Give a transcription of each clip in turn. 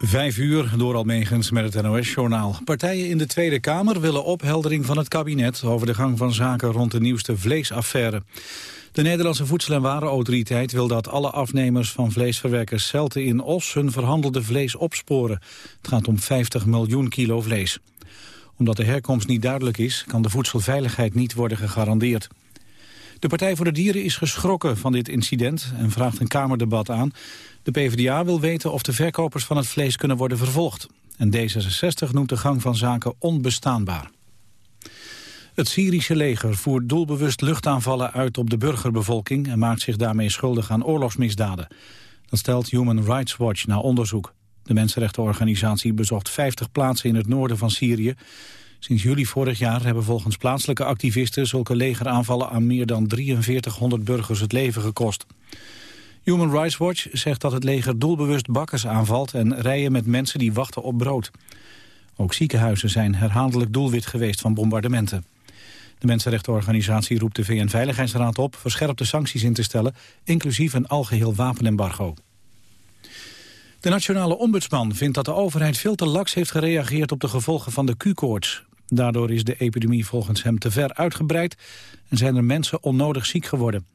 Vijf uur door Almegens met het NOS-journaal. Partijen in de Tweede Kamer willen opheldering van het kabinet... over de gang van zaken rond de nieuwste vleesaffaire. De Nederlandse Voedsel- en Warenautoriteit wil dat alle afnemers van vleesverwerkers Celte in Os hun verhandelde vlees opsporen. Het gaat om 50 miljoen kilo vlees. Omdat de herkomst niet duidelijk is, kan de voedselveiligheid niet worden gegarandeerd. De Partij voor de Dieren is geschrokken van dit incident en vraagt een Kamerdebat aan. De PvdA wil weten of de verkopers van het vlees kunnen worden vervolgd. En D66 noemt de gang van zaken onbestaanbaar. Het Syrische leger voert doelbewust luchtaanvallen uit op de burgerbevolking... en maakt zich daarmee schuldig aan oorlogsmisdaden. Dat stelt Human Rights Watch na onderzoek. De mensenrechtenorganisatie bezocht 50 plaatsen in het noorden van Syrië. Sinds juli vorig jaar hebben volgens plaatselijke activisten... zulke legeraanvallen aan meer dan 4300 burgers het leven gekost. Human Rights Watch zegt dat het leger doelbewust bakkers aanvalt... en rijen met mensen die wachten op brood. Ook ziekenhuizen zijn herhaaldelijk doelwit geweest van bombardementen. De Mensenrechtenorganisatie roept de VN-veiligheidsraad op... verscherpte sancties in te stellen, inclusief een algeheel wapenembargo. De nationale ombudsman vindt dat de overheid veel te laks heeft gereageerd... op de gevolgen van de Q-koorts. Daardoor is de epidemie volgens hem te ver uitgebreid... en zijn er mensen onnodig ziek geworden.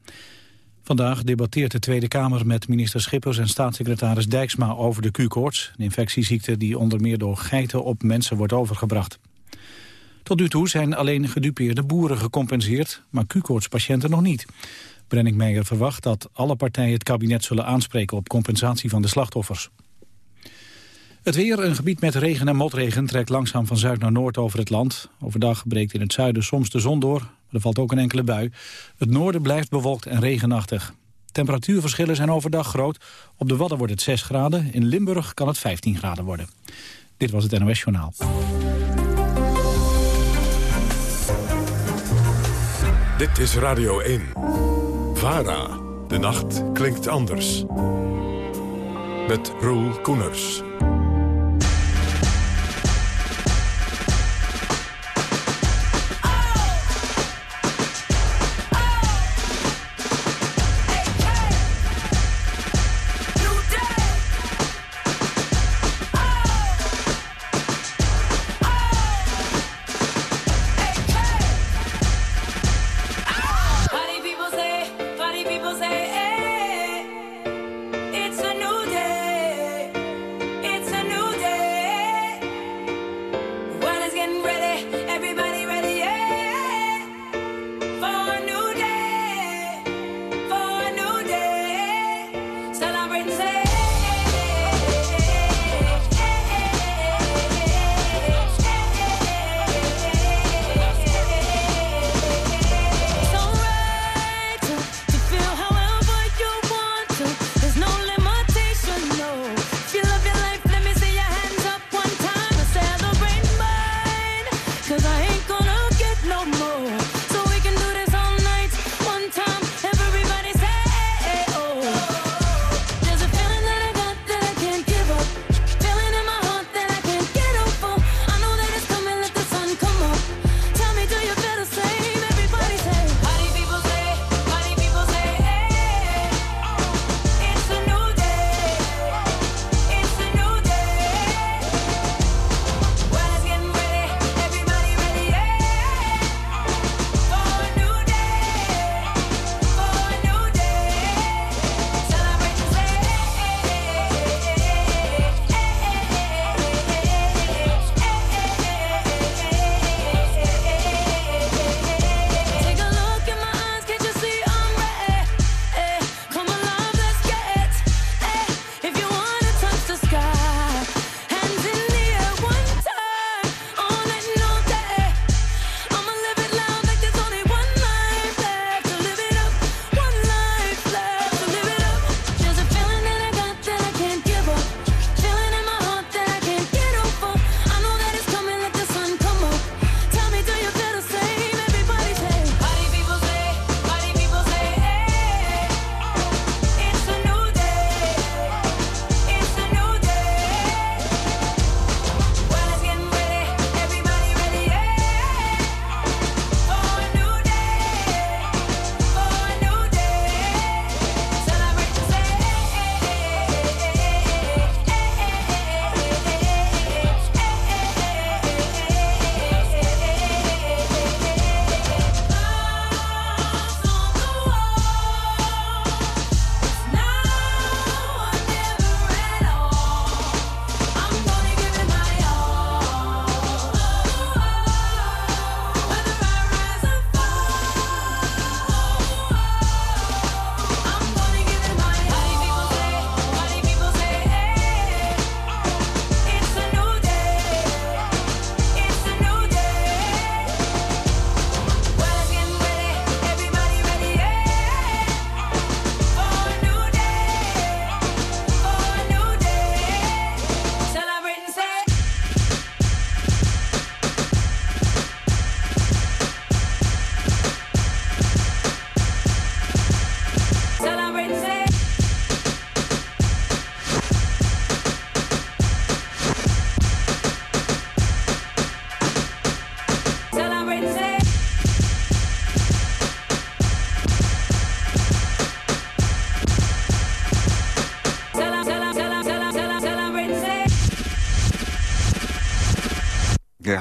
Vandaag debatteert de Tweede Kamer met minister Schippers en staatssecretaris Dijksma over de Q-koorts, een infectieziekte die onder meer door geiten op mensen wordt overgebracht. Tot nu toe zijn alleen gedupeerde boeren gecompenseerd, maar Q-koortspatiënten nog niet. Brenninkmeijer verwacht dat alle partijen het kabinet zullen aanspreken op compensatie van de slachtoffers. Het weer, een gebied met regen en motregen, trekt langzaam van zuid naar noord over het land. Overdag breekt in het zuiden soms de zon door, maar er valt ook een enkele bui. Het noorden blijft bewolkt en regenachtig. Temperatuurverschillen zijn overdag groot. Op de Wadden wordt het 6 graden, in Limburg kan het 15 graden worden. Dit was het NOS Journaal. Dit is Radio 1. VARA. De nacht klinkt anders. Met Roel Koeners.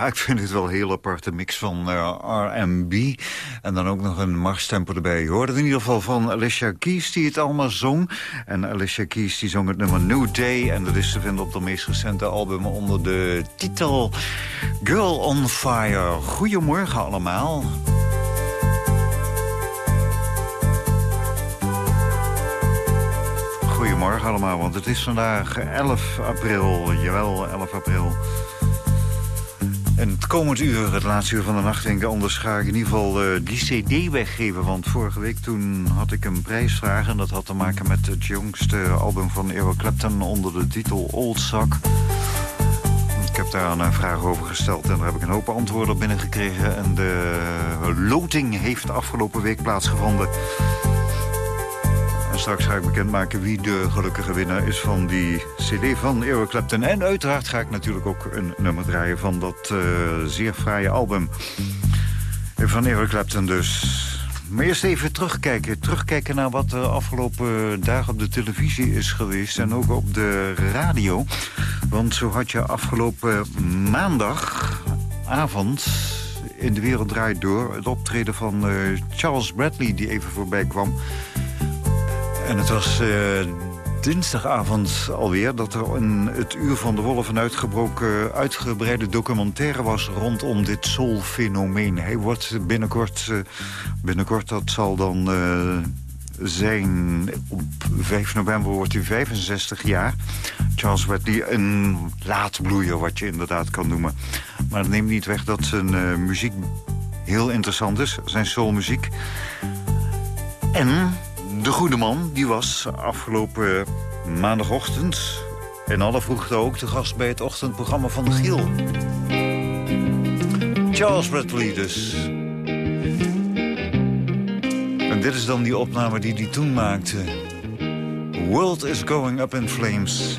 Ik vind het wel een heel aparte mix van uh, R&B. En dan ook nog een marstempo erbij. Je hoorde in ieder geval van Alicia Keys die het allemaal zong. En Alicia Keys die zong het nummer New Day. En dat is te vinden op de meest recente album onder de titel Girl on Fire. Goedemorgen allemaal. Goedemorgen allemaal, want het is vandaag 11 april. Jawel, 11 april. En het komend uur, het laatste uur van de nacht, denk ik, anders ga ik in ieder geval uh, die cd weggeven. Want vorige week toen had ik een prijsvraag en dat had te maken met het jongste album van Eric Clapton onder de titel Old Sock. Ik heb daar een vraag over gesteld en daar heb ik een hoop antwoorden op binnengekregen. En de loting heeft afgelopen week plaatsgevonden. Straks ga ik bekendmaken wie de gelukkige winnaar is van die cd van Eric Clapton. En uiteraard ga ik natuurlijk ook een nummer draaien van dat uh, zeer fraaie album. Van Eric Clapton dus. Maar eerst even terugkijken. Terugkijken naar wat de afgelopen dagen op de televisie is geweest. En ook op de radio. Want zo had je afgelopen maandagavond in De Wereld Draait Door... het optreden van uh, Charles Bradley die even voorbij kwam... En het was uh, dinsdagavond alweer dat er in het Uur van de Wolf... een uitgebroken, uitgebreide documentaire was rondom dit soul-fenomeen. Hij wordt binnenkort, uh, binnenkort, dat zal dan uh, zijn... op 5 november wordt hij 65 jaar. Charles Bradley, een laatbloeier, wat je inderdaad kan noemen. Maar dat neemt niet weg dat zijn muziek heel interessant is. Zijn soulmuziek. En de goede man die was afgelopen maandagochtend... in alle vroegte ook de gast bij het ochtendprogramma van Giel. Charles Bradley dus. En dit is dan die opname die hij toen maakte. World is going up in flames...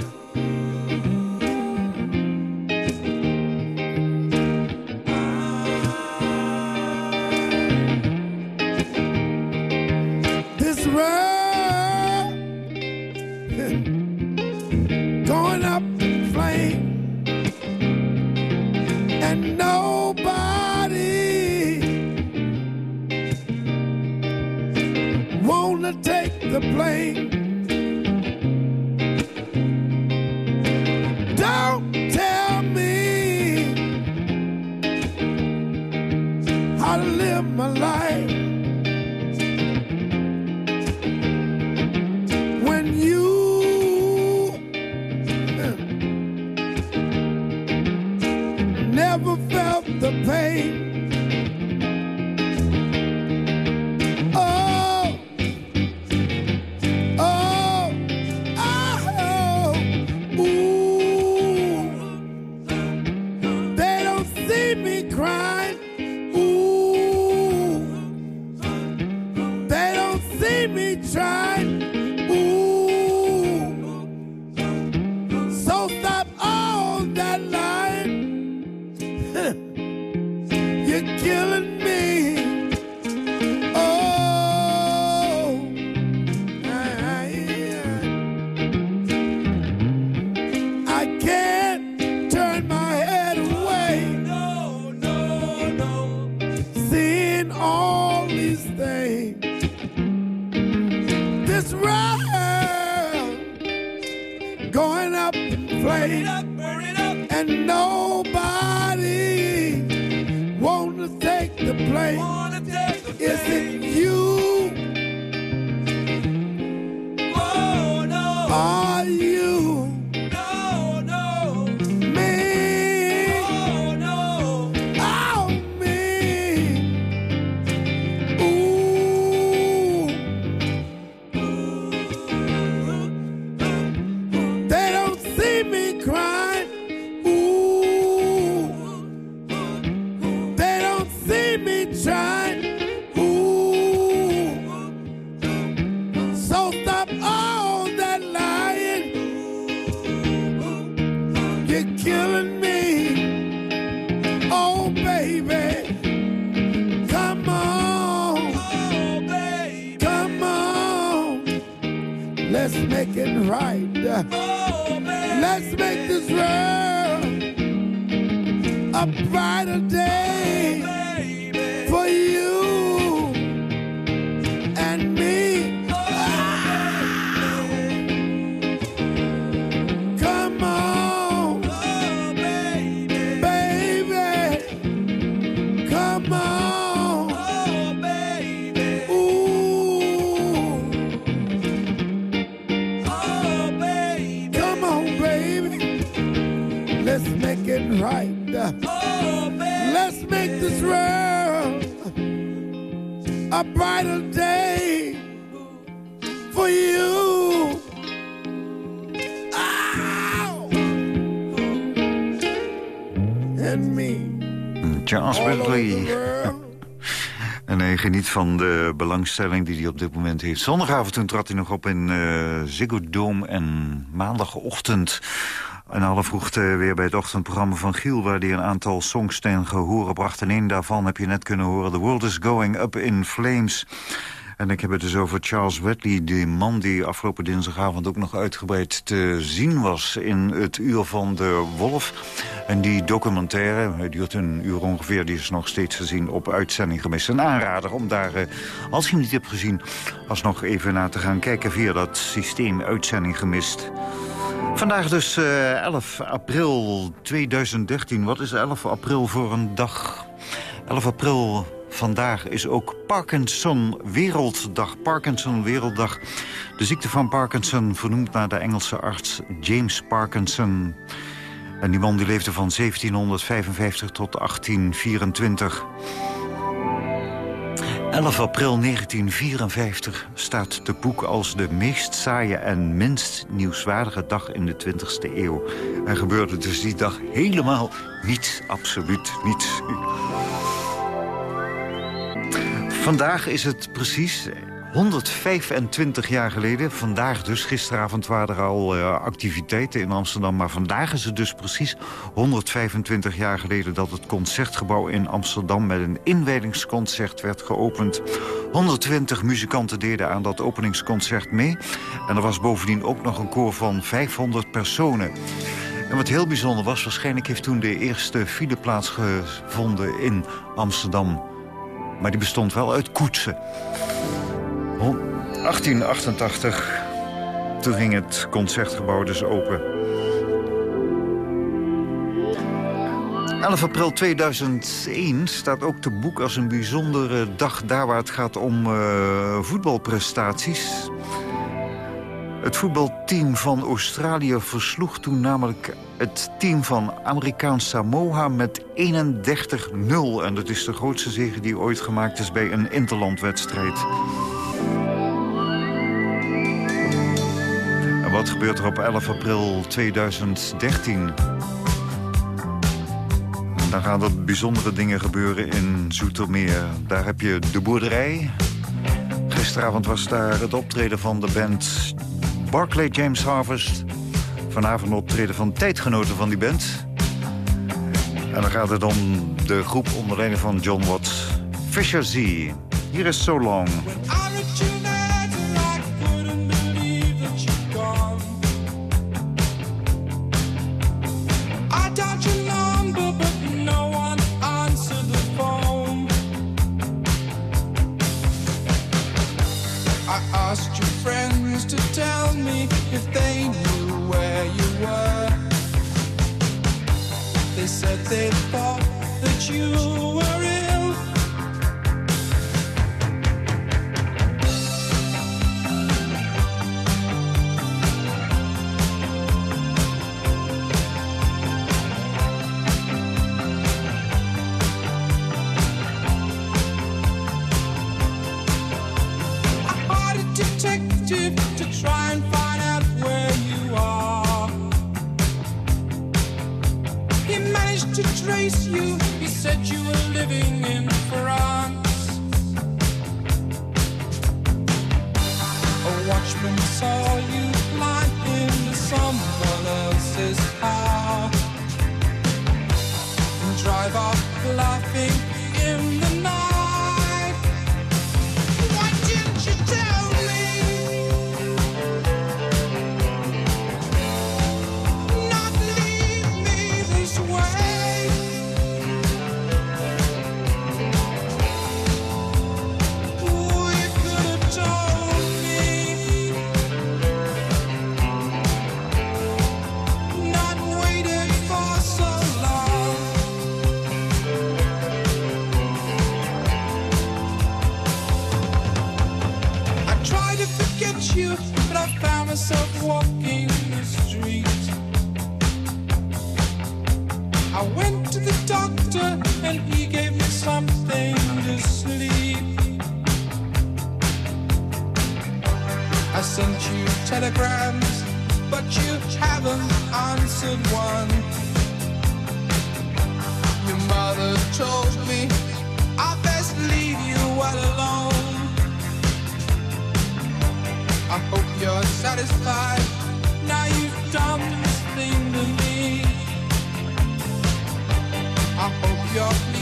make this world a brighter day. van de belangstelling die hij op dit moment heeft. Zondagavond toen trad hij nog op in uh, Ziggo Dome en maandagochtend... En alle vroegte weer bij het ochtendprogramma van Giel... waar hij een aantal songs ten gehore bracht. En één daarvan heb je net kunnen horen. The World is Going Up in Flames. En ik heb het dus over Charles Wedley, die man die afgelopen dinsdagavond ook nog uitgebreid te zien was in het Uur van de Wolf. En die documentaire, die duurt een uur ongeveer, die is nog steeds gezien op uitzending gemist. Een aanrader om daar, eh, als je hem niet hebt gezien, alsnog even naar te gaan kijken via dat systeem uitzending gemist. Vandaag dus 11 eh, april 2013. Wat is 11 april voor een dag? 11 april Vandaag is ook Parkinson Werelddag. Parkinson Werelddag. De ziekte van Parkinson vernoemd naar de Engelse arts James Parkinson. En die man die leefde van 1755 tot 1824. 11 april 1954 staat de boek als de meest saaie en minst nieuwswaardige dag in de 20e eeuw. Er gebeurde dus die dag helemaal niets, absoluut niets. Vandaag is het precies 125 jaar geleden. Vandaag dus, gisteravond waren er al uh, activiteiten in Amsterdam... maar vandaag is het dus precies 125 jaar geleden... dat het Concertgebouw in Amsterdam met een inwijdingsconcert werd geopend. 120 muzikanten deden aan dat openingsconcert mee. En er was bovendien ook nog een koor van 500 personen. En wat heel bijzonder was, waarschijnlijk heeft toen de eerste file plaatsgevonden in Amsterdam... Maar die bestond wel uit koetsen. 1888, toen ging het Concertgebouw dus open. 11 april 2001 staat ook te boek als een bijzondere dag... daar waar het gaat om uh, voetbalprestaties. Het voetbalteam van Australië versloeg toen namelijk het team van Amerikaans Samoa met 31-0. En dat is de grootste zege die ooit gemaakt is bij een interlandwedstrijd. Wat gebeurt er op 11 april 2013? Dan gaan er bijzondere dingen gebeuren in Zoetermeer. Daar heb je de boerderij. Gisteravond was daar het optreden van de band Barclay James Harvest. Vanavond optreden van tijdgenoten van die band. En dan gaat het om de groep onder leiding van John Watts. Fisher Z. Hier is So Long. Telegrams, but you haven't answered one. Your mother told me I best leave you well alone. I hope you're satisfied. Now you've done this thing to me. I hope you're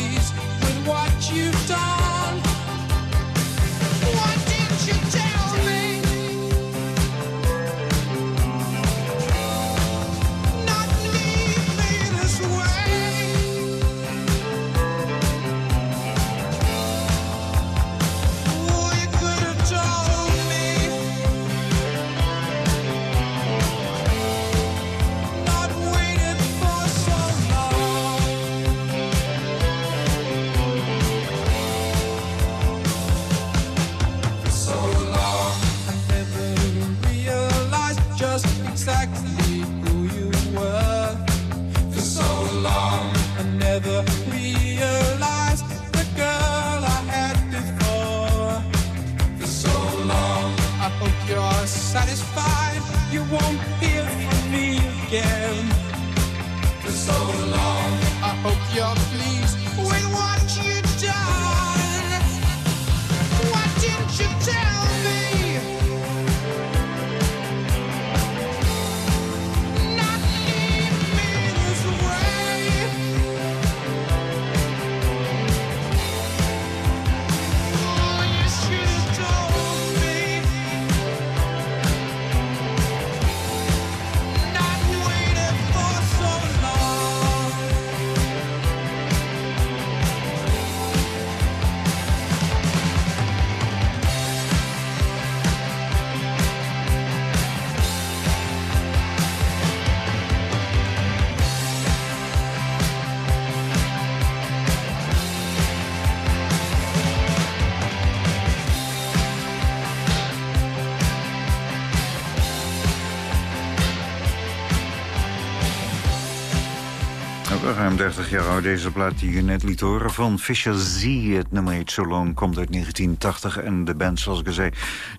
Ruim 30 jaar oud, deze plaat die je net liet horen van Fisher Z. Het nummer heet So komt uit 1980. En de band, zoals ik al zei,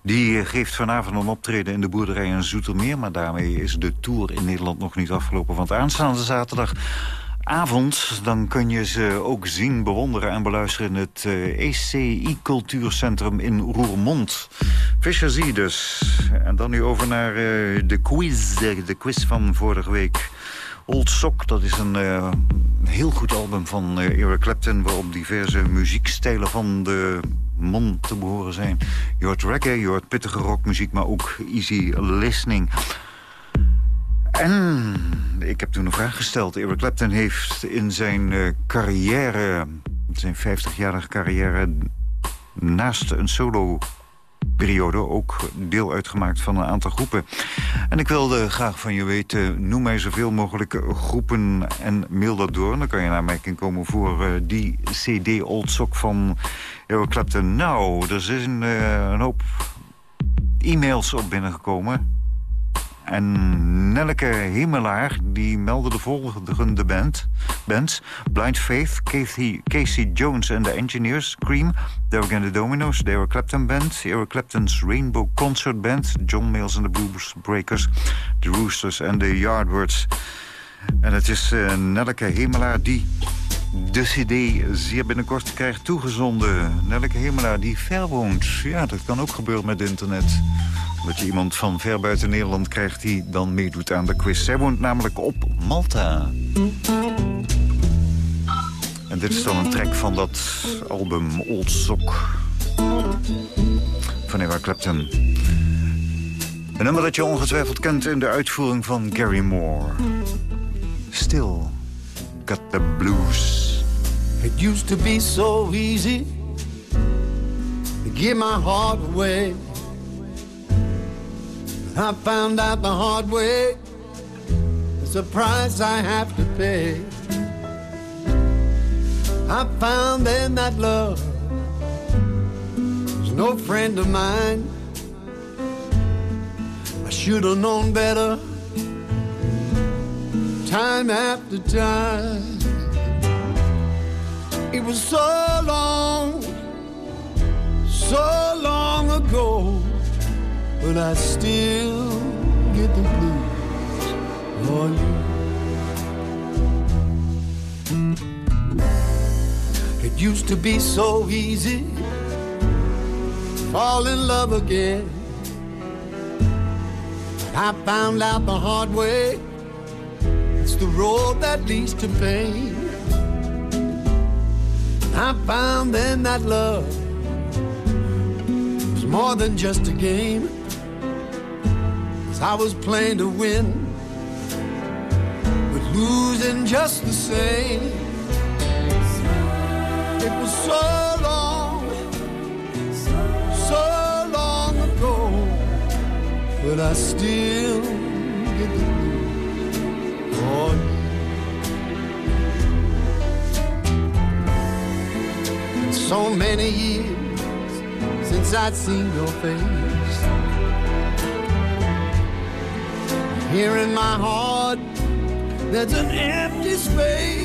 die geeft vanavond een optreden in de boerderij in Zoetermeer. Maar daarmee is de tour in Nederland nog niet afgelopen. Want aanstaande zaterdagavond, dan kun je ze ook zien, bewonderen en beluisteren... in het eh, ECI Cultuurcentrum in Roermond. Fisher Z dus. En dan nu over naar eh, de quiz, de quiz van vorige week... Old Sock, dat is een eh, heel goed album van eh, Eric Clapton... waarop diverse muziekstijlen van de man te behoren zijn. Je hoort reggae, je hoort pittige rockmuziek, maar ook easy listening. En ik heb toen een vraag gesteld. Eric Clapton heeft in zijn eh, carrière, zijn 50-jarige carrière... naast een solo periode ook deel uitgemaakt van een aantal groepen. En ik wilde graag van je weten, noem mij zoveel mogelijk groepen en mail dat door. Dan kan je naar mij komen voor uh, die CD Old Sock van Eric Clapton. Nou, er zijn uh, een hoop e-mails op binnengekomen. En Nelleke Hemelaar, die meldde de volgende band, bands. Blind Faith, Casey, Casey Jones and the Engineers, Cream, Derek and the Dominoes, The Eric Clapton Band, Eric Clapton's Rainbow Concert Band, John Mayles and the Blues Breakers, The Roosters and the Yardbirds. En het is uh, Nelleke Hemelaar die de cd zeer binnenkort krijgt toegezonden. Nelleke Hemelaar die ver woont. Ja, dat kan ook gebeuren met internet. Dat je iemand van ver buiten Nederland krijgt die dan meedoet aan de quiz. Zij woont namelijk op Malta. En dit is dan een track van dat album Old Sock. Van Eric Clapton. Een nummer dat je ongetwijfeld kent in de uitvoering van Gary Moore. Still got the blues. It used to be so easy to give my heart away. I found out the hard way. It's a price I have to pay. I found then that love was no friend of mine. I should have known better time after time. It was so long, so long ago, but I still get the blues for you. It used to be so easy fall in love again. I found out the hard way. It's the road that leads to pain. I found then that love was more than just a game. Cause I was playing to win, but losing just the same. It was so long, so long ago, but I still get the blues So many years since I'd seen your face. Here in my heart, there's an empty space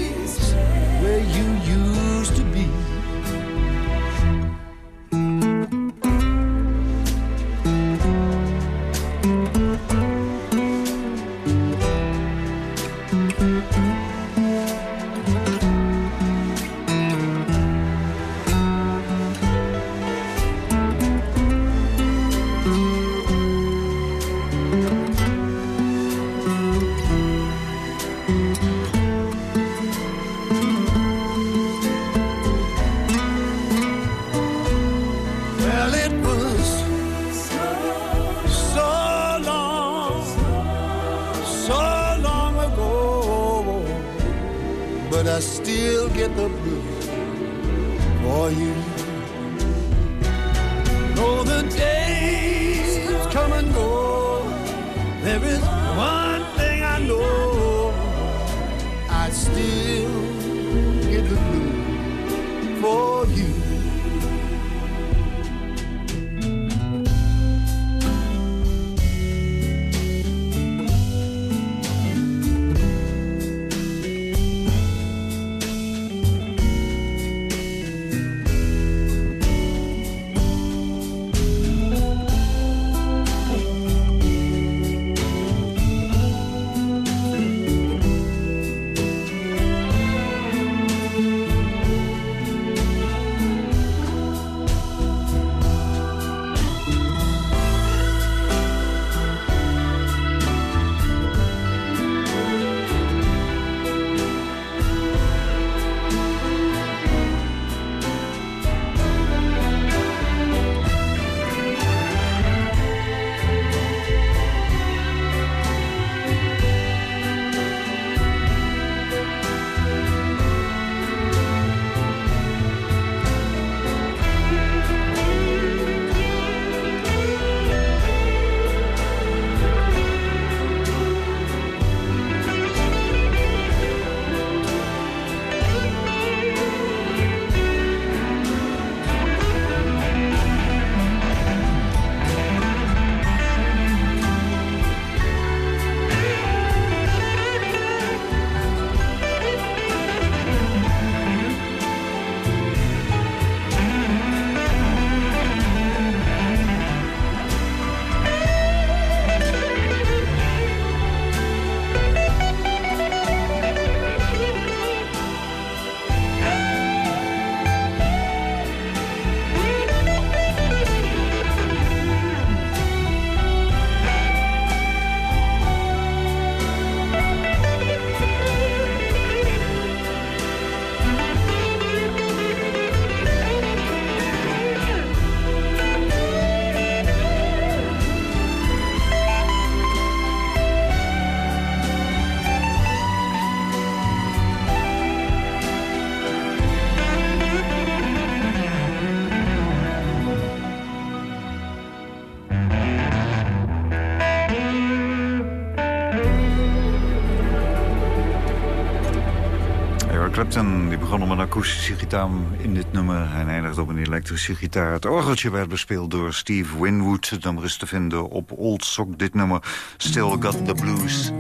akoestische gitaar in dit nummer. en eindigt op een elektrische gitaar. Het orgeltje werd bespeeld door Steve Winwood. Het nummer is te vinden op Old Sock. Dit nummer Still Got The Blues.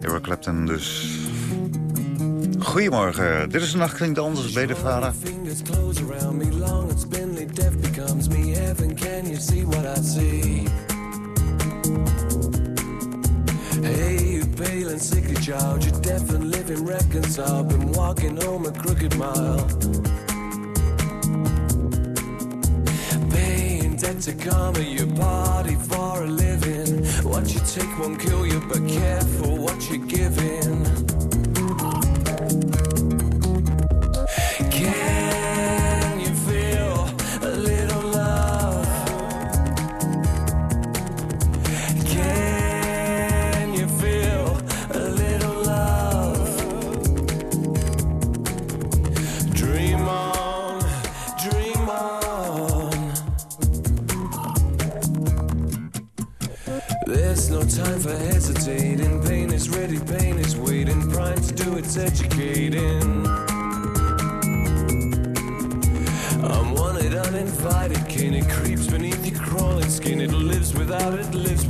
Eric Clapton dus. Goedemorgen, dit is Nacht Klinkt Anders bij de vader. Hey, pale and sickly child, you're deaf and living reconciled. Been walking home a crooked mile. Paying debt to karma, you party for a living. What you take won't kill you, but careful what you're giving. Without, it lives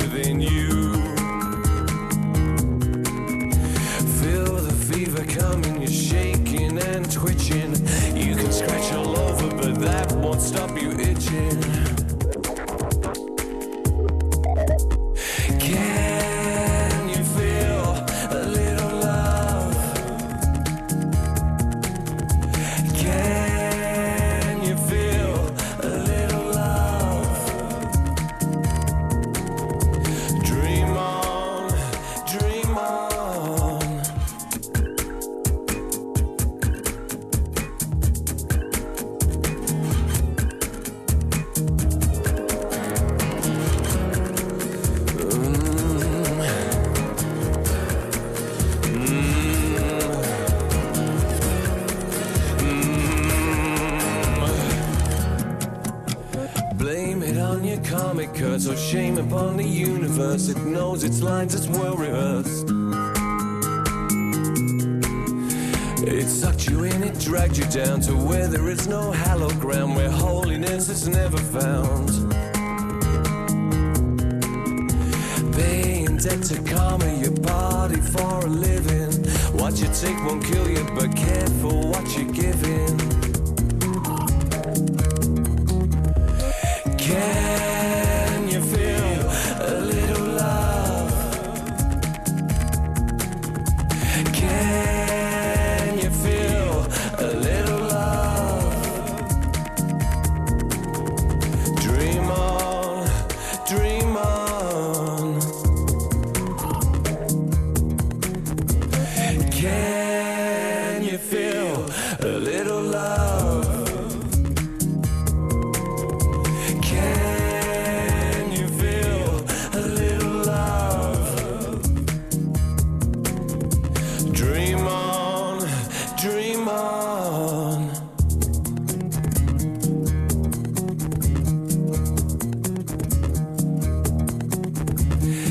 Dream on, dream on.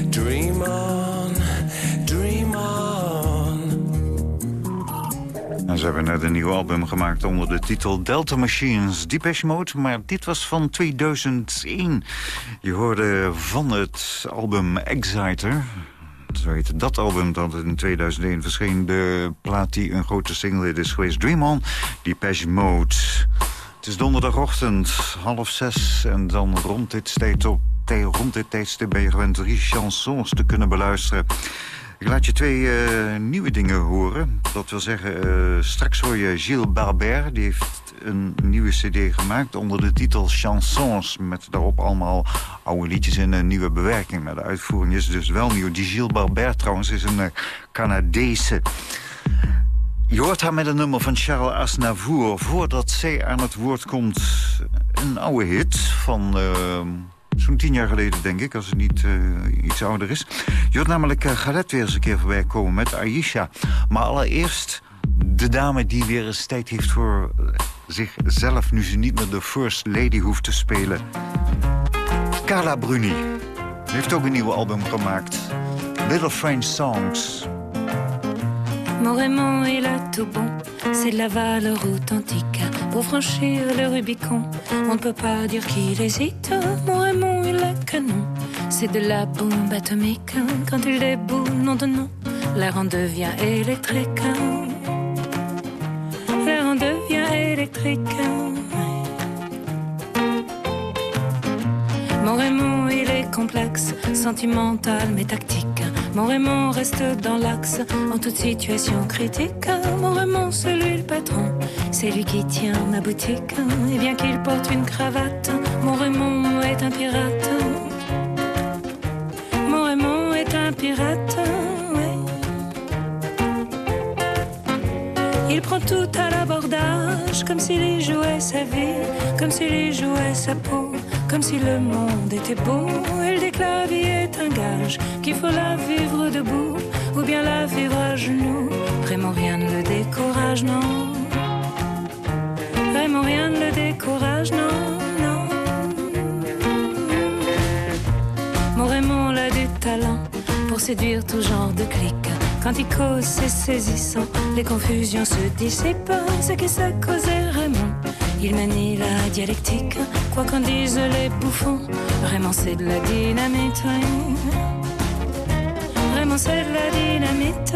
Dream on, dream on. En ze hebben net een nieuw album gemaakt onder de titel Delta Machines. Depeche Mode, maar dit was van 2001. Je hoorde van het album Exciter... Zo heette dat album dat in 2001 verscheen. De plaat die een grote single is geweest. Dream On, Depeche Mode. Het is donderdagochtend, half zes. En dan rond dit, op, rond dit tijdstip ben je gewend drie chansons te kunnen beluisteren. Ik laat je twee eh, nieuwe dingen horen. Dat wil zeggen, eh, straks hoor je Gilles Barbert. Die heeft een nieuwe cd gemaakt onder de titel Chansons. Met daarop allemaal oude liedjes in een nieuwe bewerking. Maar de uitvoering is dus wel nieuw. Die Gilles Barbert trouwens is een uh, Canadese. Je hoort haar met een nummer van Charles Aznavour. Voordat zij aan het woord komt, een oude hit van... Zo'n tien jaar geleden, denk ik, als het niet uh, iets ouder is. Je hoort namelijk uh, weer eens een keer voorbij komen met Aisha. Maar allereerst de dame die weer eens tijd heeft voor zichzelf... nu ze niet meer de First Lady hoeft te spelen. Carla Bruni. heeft ook een nieuwe album gemaakt. Little French Songs. Mon Raymond est là tout bon, c'est la valeur authentique. Pour franchir le Rubicon, on ne peut pas dire qu'il hésite. Mon Raymond il est canon, c'est de la bombe atomique. Quand il déboule, non de nom, l'air en devient électrique. L'air en devient électrique. Mon Raymond il est complexe, sentimental mais tactique. Mon Raymond reste dans l'axe en toute situation critique. Mon Raymond, c'est lui le patron, c'est lui qui tient ma boutique. Et bien qu'il porte une cravate, mon Raymond est un pirate. Mon Raymond est un pirate. Il prend tout à l'abordage, comme s'il y jouait sa vie, comme s'il y jouait sa peau, comme si le monde était beau. La vie est un gage, qu'il faut la vivre debout, ou bien la vivre à genoux. Vraiment rien ne le décourage, non. Vraiment rien ne le décourage, non, non. Mon Raymond a du talent pour séduire tout genre de clics. Quand il cause, c'est saisissant, les confusions se dissipent. Ce qui s'est causé Raymond, il manie la dialectique. Quoi qu'en disent les bouffons, vraiment c'est de la dynamite. Vraiment c'est de la dynamite.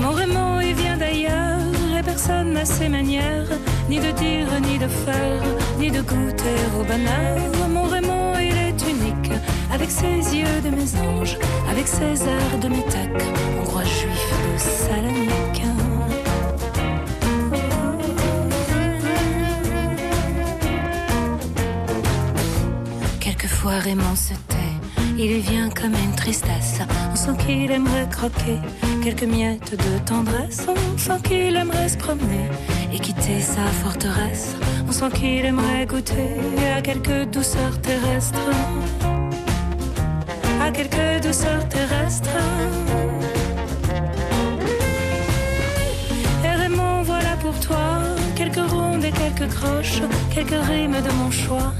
Mon Raymond, il vient d'ailleurs, et personne n'a ses manières, ni de dire, ni de faire, ni de goûter au bonheur. Mon Raymond, il est unique, avec ses yeux de mes anges, avec ses airs de métèque, on croit juif de Salonique. Quelquefois Raymond se tait, il vient comme une tristesse. On sent qu'il aimerait croquer quelques miettes de tendresse. On sent qu'il aimerait se promener et quitter sa forteresse. On sent qu'il aimerait goûter à quelques douceurs terrestres. À quelques douceurs terrestres. Et Raymond, voilà pour toi quelques rondes et quelques croches, quelques rimes de mon choix,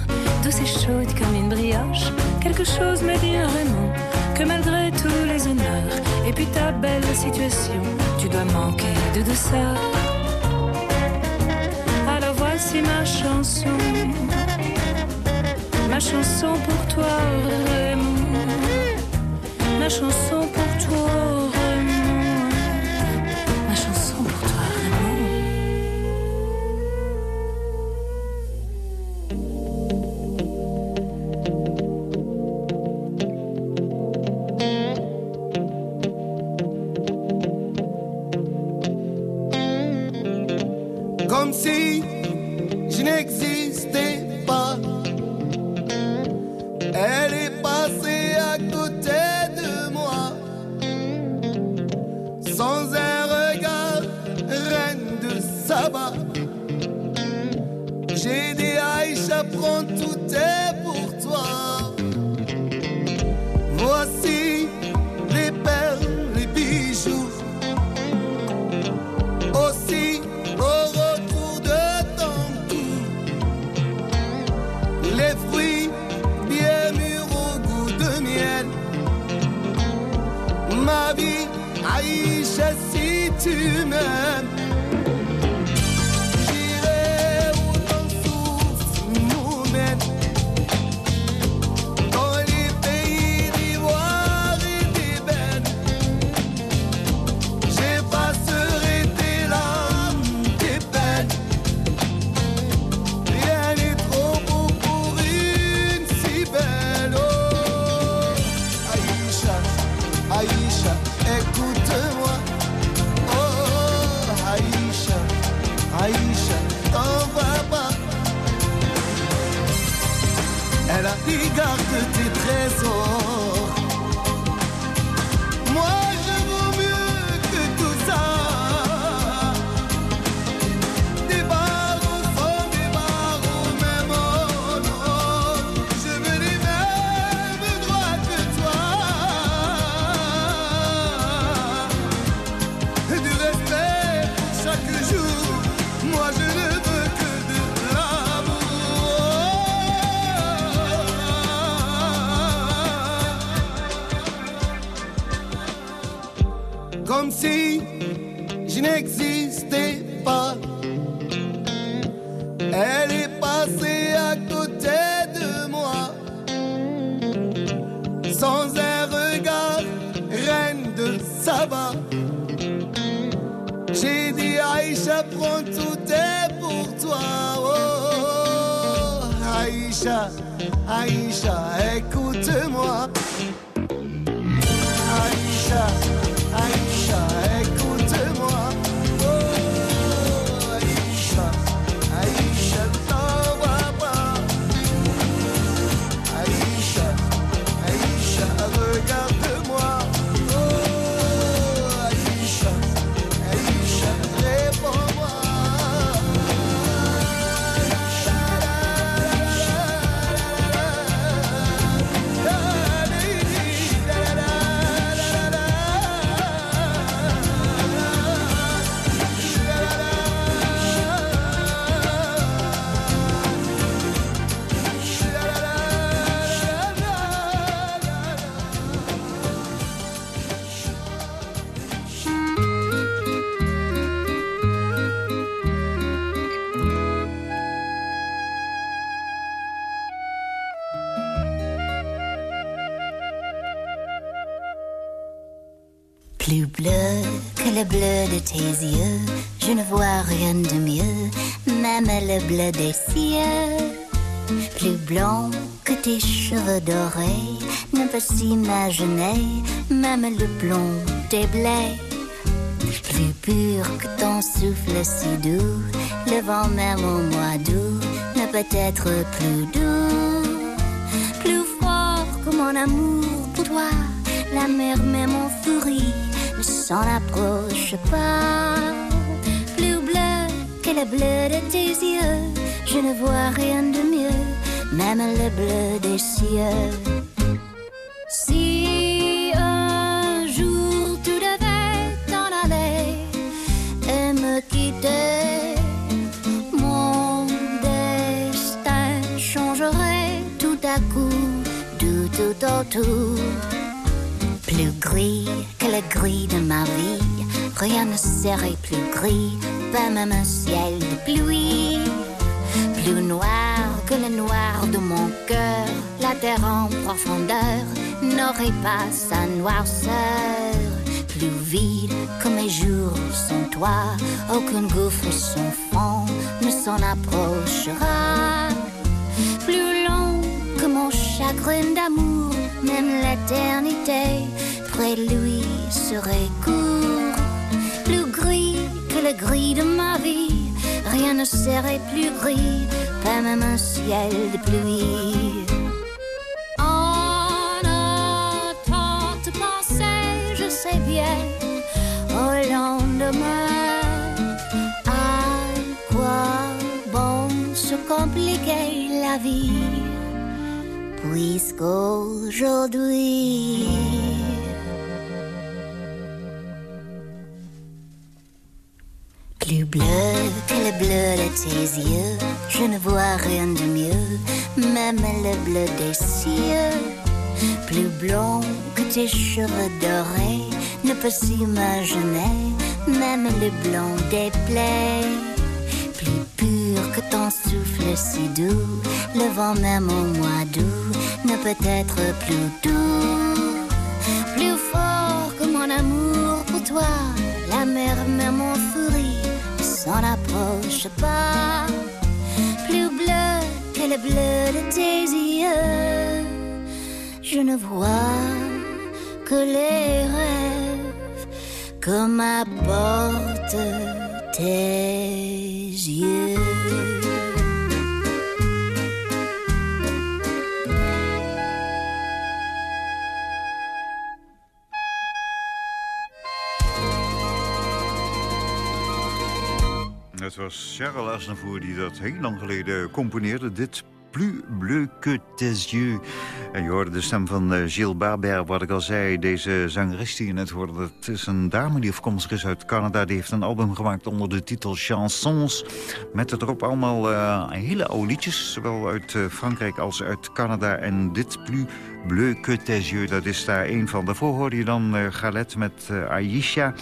douce et chaude comme une brioche. Quelque chose me dit Raymond que malgré tous les honneurs et puis ta belle situation, tu dois manquer de douceur. Alors voici ma chanson, ma chanson pour toi, Raymond, ma chanson pour le bleu de tes yeux, je ne vois rien de mieux, même le bleu des cieux. Plus blanc que tes cheveux dorés, ne peut s'imaginer, même le blond des blés. Plus pur que ton souffle si doux, le vent même au mois d'août ne peut être plus doux. Plus fort que mon amour pour toi, la mer même en furie s'en approche pas. Plus bleu que le bleu de tes yeux, je ne vois rien de mieux, même le bleu des cieux. Si un jour tu devais t'en aller et me quitter, mon destin changerait tout à coup, tout au tout. Plus gris le gris de ma vie, rien ne serait plus gris, pas même un ciel de pluie. Plus noir que le noir de mon cœur, la terre en profondeur n'aurait pas sa noirceur. Plus vide que mes jours sans toi, aucun gouffre sans fond ne s'en approchera. Plus long que mon chagrin d'amour, même l'éternité près de lui serait court. Plus gris que le gris de ma vie, rien ne serait plus gris, pas même un ciel de pluie. En autant te penser, je sais bien, au lendemain, à quoi bon se compliquer la vie, puisqu'aujourd'hui. Bleu que le bleu de tes yeux, je ne vois rien de mieux, même le bleu des cieux. Plus blond que tes cheveux dorés, ne peut s'imaginer, même le blond des plaies. Plus pur que ton souffle si doux, le vent même au mois d'août ne peut être plus doux. Plus fort que mon amour pour toi, la mer même en s'en approche pas. Plus bleu que le bleu de tes yeux, je ne vois que les rêves que m'apportent tes yeux. Het was Charles Aznavour die dat heel lang geleden componeerde. Dit Plus bleu que tes yeux. En je hoorde de stem van uh, Gilles Babert, wat ik al zei. Deze zangeres die je net hoorde, dat is een dame die afkomstig is uit Canada. Die heeft een album gemaakt onder de titel Chansons. Met erop allemaal uh, hele oude liedjes. Zowel uit uh, Frankrijk als uit Canada. En dit Plus bleu que tes yeux, dat is daar een van. Daarvoor hoorde je dan Galet met Aisha.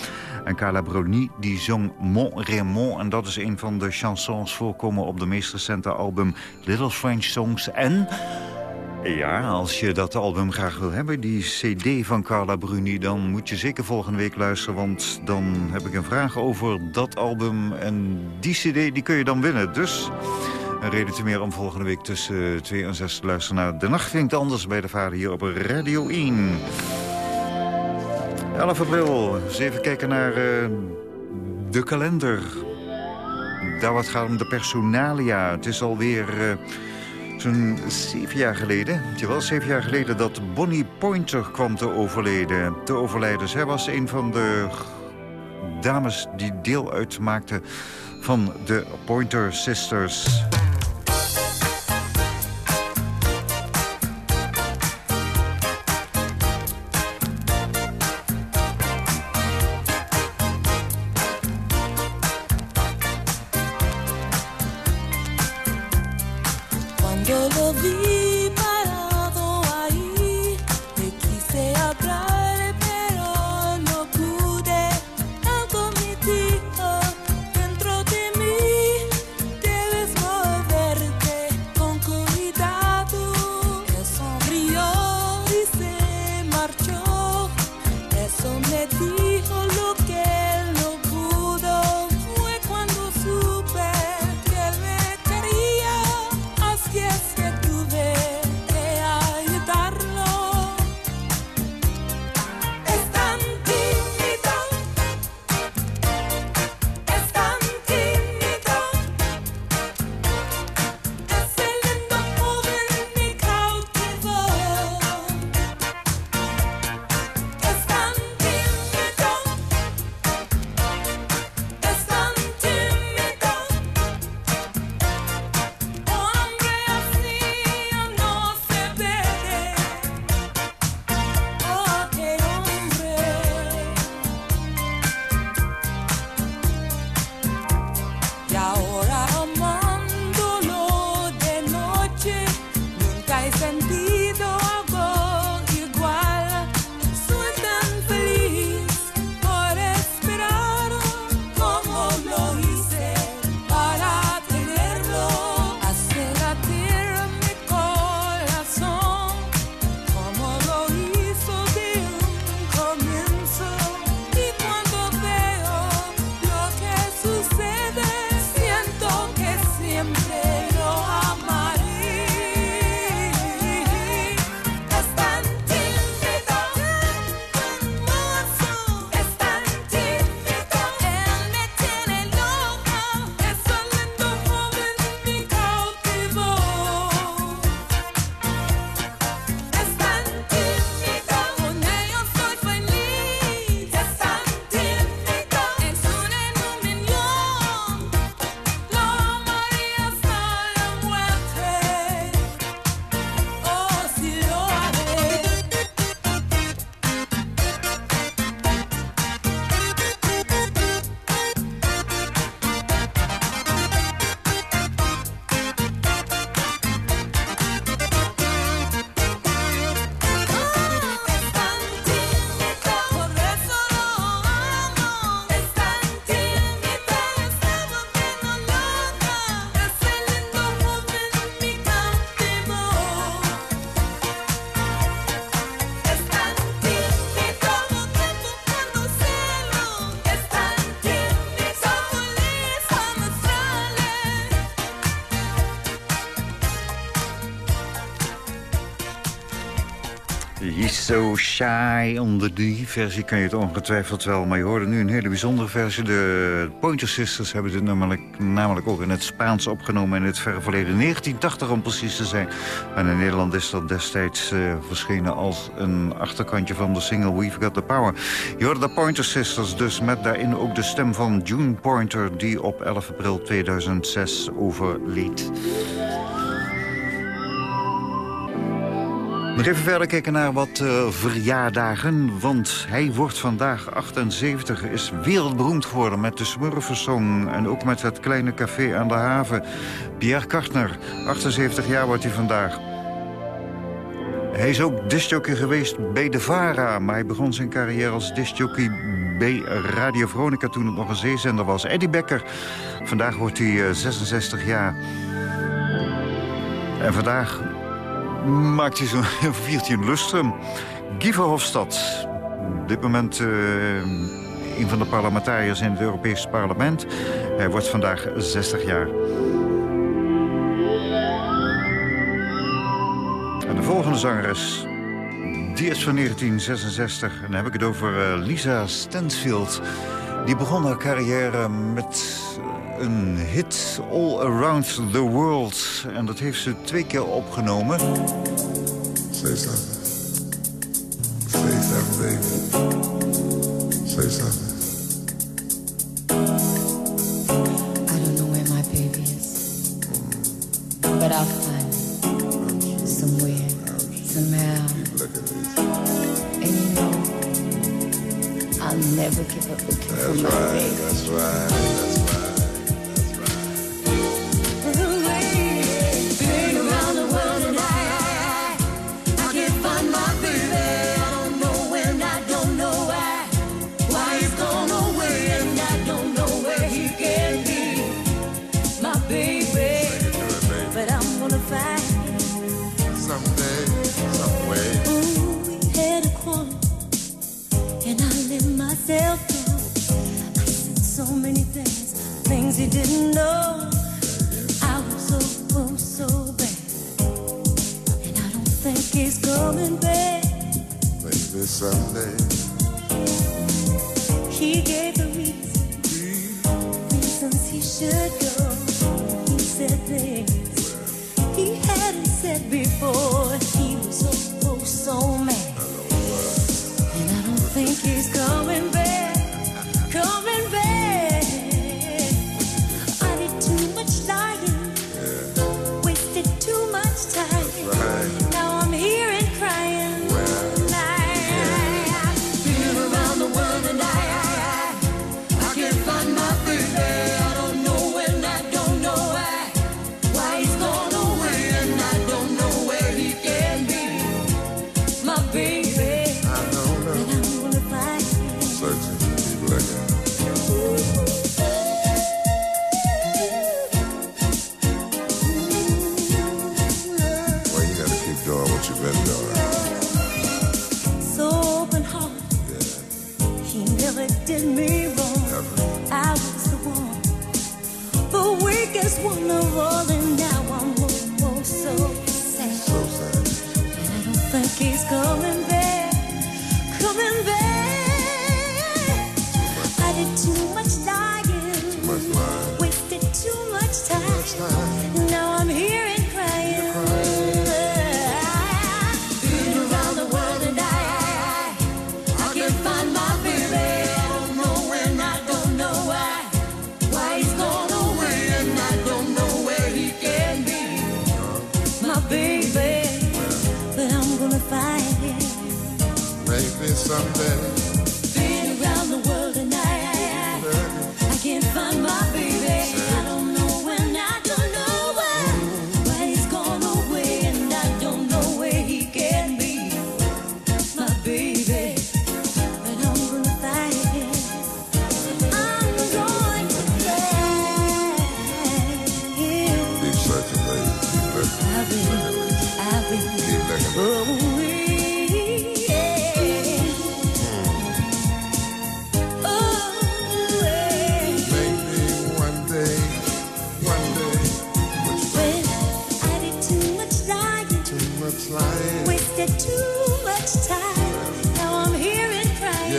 En Carla Bruni die zong Mon Raymond. En dat is een van de chansons voorkomen op de meest recente album Little French Songs. En ja, als je dat album graag wil hebben, die cd van Carla Bruni... dan moet je zeker volgende week luisteren, want dan heb ik een vraag over dat album. En die cd die kun je dan winnen. Dus Een reden te meer om volgende week tussen 2 en 6 te luisteren naar De Nacht Klinkt Anders bij de Vader hier op Radio 1. 11 april, eens even kijken naar uh, de kalender. Daar wat gaat om de personalia. Het is alweer uh, zo'n zeven jaar geleden, jawel zeven jaar geleden... dat Bonnie Pointer kwam te overlijden. Te overlijden. Zij was een van de dames die deel uitmaakten van de Pointer Sisters. Shy. Onder die versie kan je het ongetwijfeld wel. Maar je hoorde nu een hele bijzondere versie. De Pointer Sisters hebben dit namelijk, namelijk ook in het Spaans opgenomen... in het verre verleden 1980 om precies te zijn. En in Nederland is dat destijds uh, verschenen als een achterkantje van de single We've Got The Power. Je hoorde de Pointer Sisters dus met daarin ook de stem van June Pointer... die op 11 april 2006 overleed. Nog even verder kijken naar wat uh, verjaardagen. Want hij wordt vandaag 78, is wereldberoemd geworden met de Smurfensong... en ook met het kleine café aan de haven. Pierre Kartner, 78 jaar wordt hij vandaag. Hij is ook discjockey geweest bij de VARA... maar hij begon zijn carrière als discjockey bij Radio Veronica... toen het nog een zeezender was. Eddie Becker, vandaag wordt hij uh, 66 jaar... En vandaag maakt hij zo'n viertje lustrum. Guy Verhofstadt, op dit moment eh, een van de parlementariërs in het Europese parlement. Hij wordt vandaag 60 jaar. En de volgende zangeres, die is van 1966. En dan heb ik het over eh, Lisa Stansfield. Die begon haar carrière met een hit all around the world. En dat heeft ze twee keer opgenomen.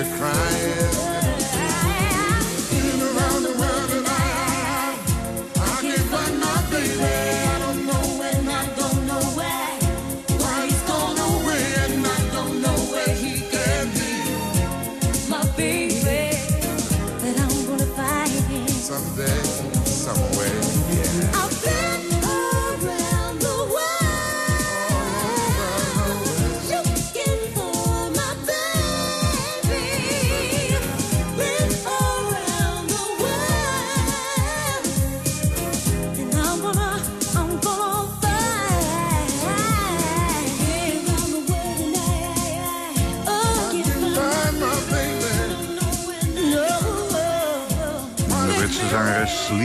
you're crying.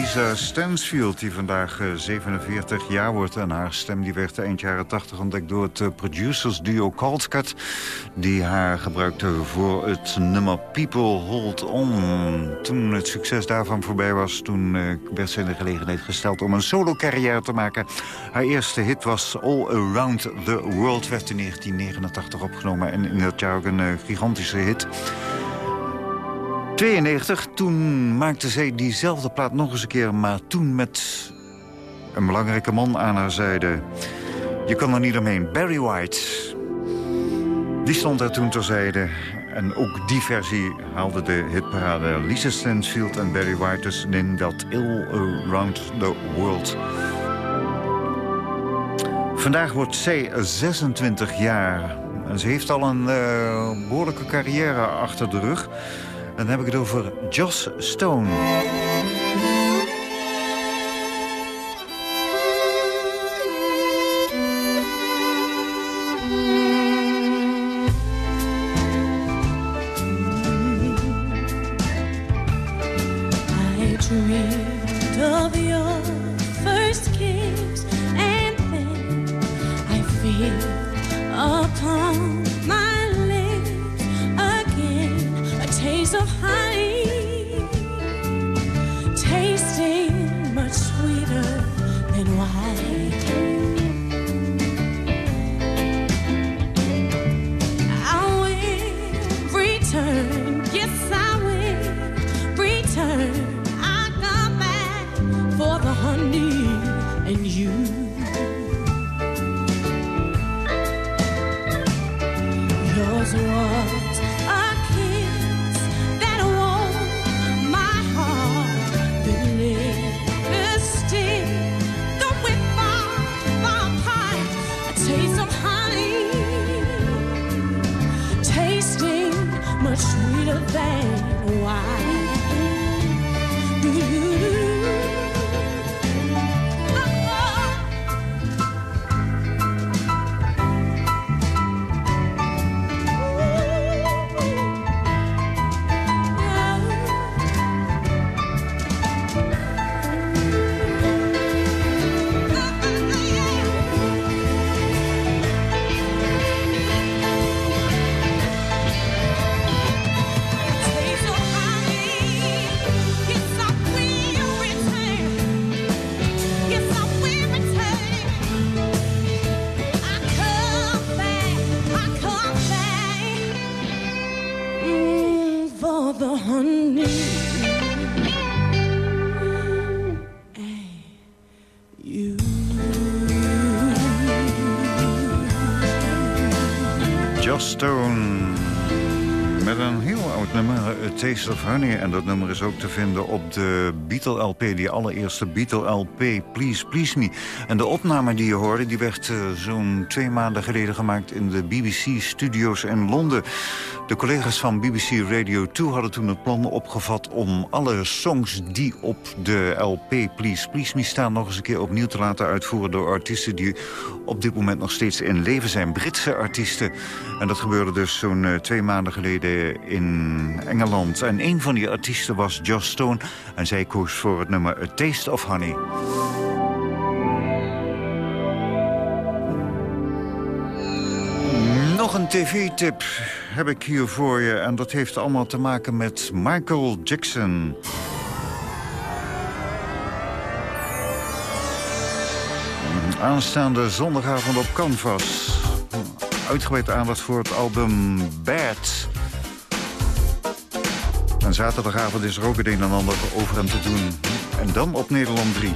Lisa Stansfield... die vandaag eh, 47 jaar wordt. En haar stem die werd eind jaren 80 ontdekt door het eh, producers duo Coldcut... die haar gebruikte voor het nummer People Hold On. Toen het succes daarvan voorbij was... toen eh, werd ze in de gelegenheid gesteld om een solo-carrière te maken. Haar eerste hit was All Around the World... werd in 1989 opgenomen en in dat jaar ook een eh, gigantische hit... 92, toen maakte zij diezelfde plaat nog eens een keer... maar toen met een belangrijke man aan haar zijde. Je kan er niet omheen. Barry White. Die stond daar toen terzijde. En ook die versie haalde de hitparade. Lisa Stansfield en Barry White dus in dat All Around the World. Vandaag wordt zij 26 jaar. En ze heeft al een eh, behoorlijke carrière achter de rug... Dan heb ik het over Joss Stone. Taste of Honey. En dat nummer is ook te vinden op de Beatle-LP, die allereerste Beatle-LP, Please Please Me. En de opname die je hoorde, die werd eh, zo'n twee maanden geleden gemaakt... in de BBC-studio's in Londen. De collega's van BBC Radio 2 hadden toen het plan opgevat... om alle songs die op de LP Please Please Me staan... nog eens een keer opnieuw te laten uitvoeren door artiesten... die op dit moment nog steeds in leven zijn. Britse artiesten. En dat gebeurde dus zo'n eh, twee maanden geleden in Engeland. En een van die artiesten was Joss Stone. En zij koos voor het nummer A Taste of Honey. Nog een tv-tip heb ik hier voor je. En dat heeft allemaal te maken met Michael Jackson. Aanstaande zondagavond op Canvas. Uitgebreid aandacht voor het album Bad. En zaterdagavond is er ook het een en ander over hem te doen. En dan op Nederland 3.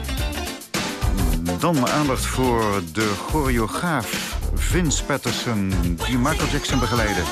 Dan aandacht voor de choreograaf Vince Patterson... die Michael Jackson begeleidde.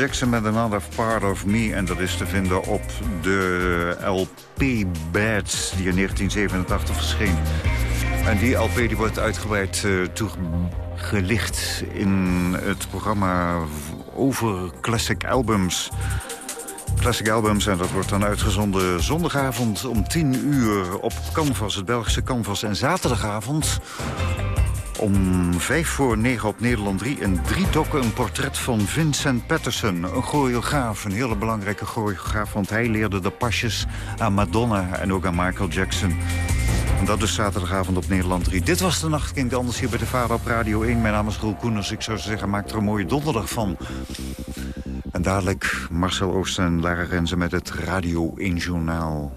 Jackson met Another Part of Me. En dat is te vinden op de LP Bad die in 1987 verscheen. En die LP die wordt uitgebreid uh, toegelicht in het programma over classic albums. Classic Albums en dat wordt dan uitgezonden zondagavond om 10 uur op Canvas, het Belgische Canvas. En zaterdagavond om vijf voor negen op Nederland 3 een driedokken een portret van Vincent Patterson. Een choreograaf, een hele belangrijke choreograaf... want hij leerde de pasjes aan Madonna en ook aan Michael Jackson. En dat is zaterdagavond op Nederland 3. Dit was de Nacht Klinkt Anders hier bij de Vader op Radio 1. Mijn naam is Roel Koeners. Ik zou zeggen, maak er een mooie donderdag van. En dadelijk Marcel Oosten en Lara Renze met het Radio 1 Journaal.